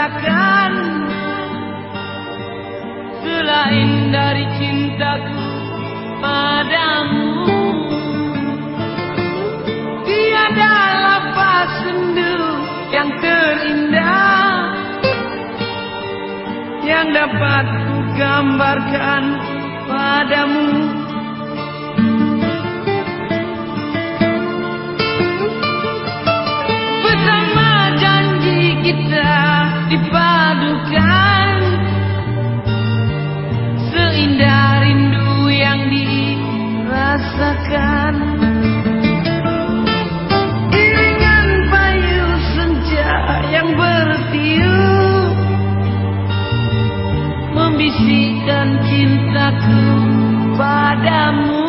rasakan Selain dari cintaku padamu Tiada lafaz sendu yang terindah Yang dapat ku gambarkan rasakan Iringan payu senja yang bertiup Membisikkan cintaku padamu